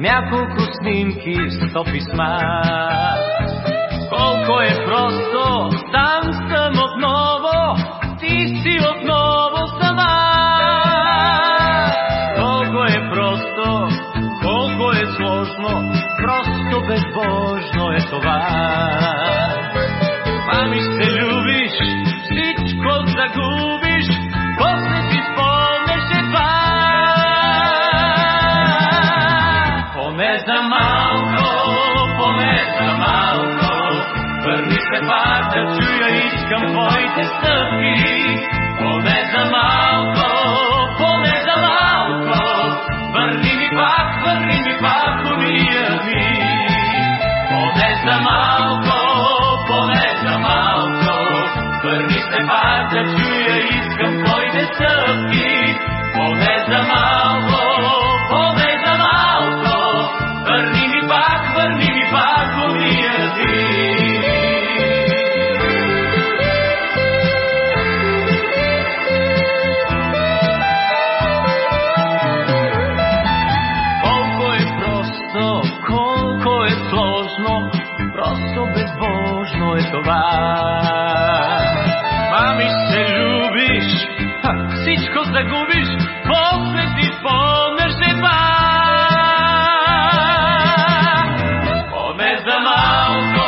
няколко снимки, сто писма. Колко е просто, там съм отново, ти си отново сама. Колко е просто, колко е сложно, просто безбожно е това. Мами ще любиш, всичко загубиш, Поне за малко, поне за малко, върни се пак да чуя, искам твоите стъпки. Поне за малко, поне за малко, върни ми пак, върни ми пак уния ми. Поне за малко, поне за малко, върни се пак да чуя, Мами, ще любиш, ха, всичко загубиш, после си спомнеш едва. Поне за малко,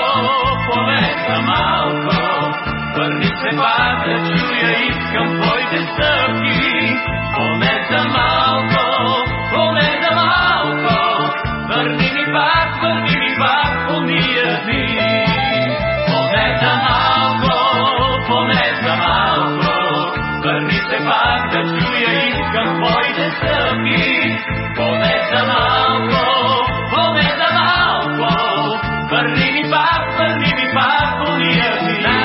поне за малко, върни се пак да външте пак да чуя искам твоите стъпки. Поне за малко, поне за малко, върни ми пак, върни ми пак, уния си.